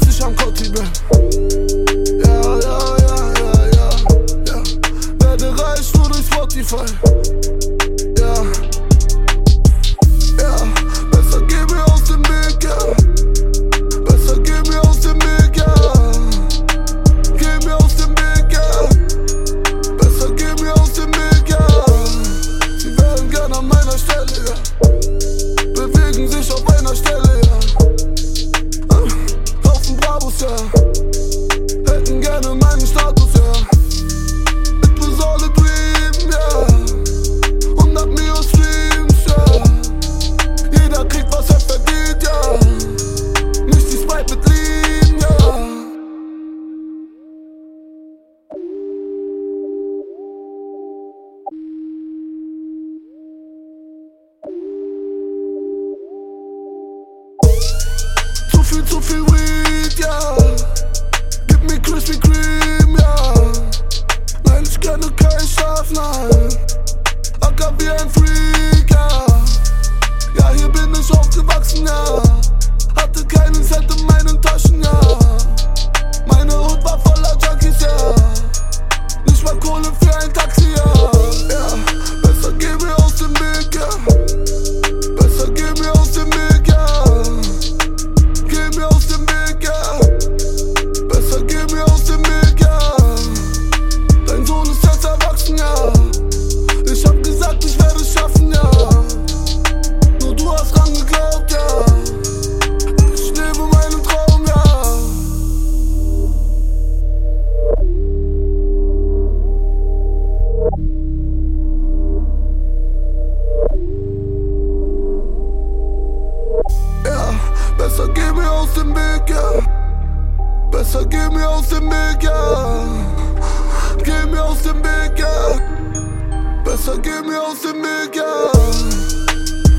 dass ich am Gotti bleib. Ja, ja, ja, ja, ja. Ja. Werde reich nur durch Spotify. Ja. Ja, besser geh mir aus dem Weg, ja. Besser geh mir aus dem Weg, ja. Geh mir aus dem Weg, ja. Besser geh mir aus dem Weg, ja. Sie wären gern an meiner Stelle, ja. Bewegen sich auf einer Stelle, Zu viel, Weed, ja. Gib mir Krispy Kreme, ja. Nein, ich kenne keinen Schlaf, nein. Acker wie ein besser geh mir aus dem Weg, ja. Besser geh mir aus dem Weg, ja. Geh mir aus dem Weg, ja. Besser geh mir aus dem Weg, ja.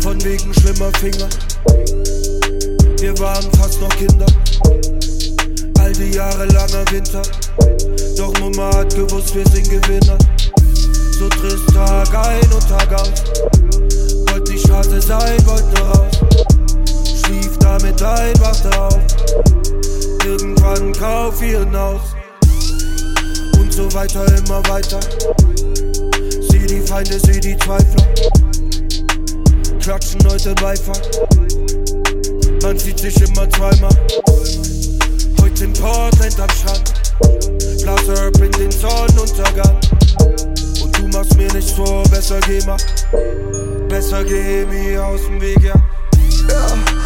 von wegen schlimmer Finger. Wir waren fast noch Kinder, all die Jahre langer Winter. Doch Mama hat gewusst, wir sind Gewinner. So trist Tag ein und Tag aus. Wollte die Straße sein, wollte raus. Kauf ihren Haus. Und so weiter, immer weiter. Sieh die Feinde, sieh die Zweifler klatschen heute Beifall. Man sieht sich immer zweimal. Heute in Portland am Strand. Blase in den Sonnenuntergang. Und du machst mir nichts vor, besser geh mal. Besser geh mir aus dem Weg, ja. Ja.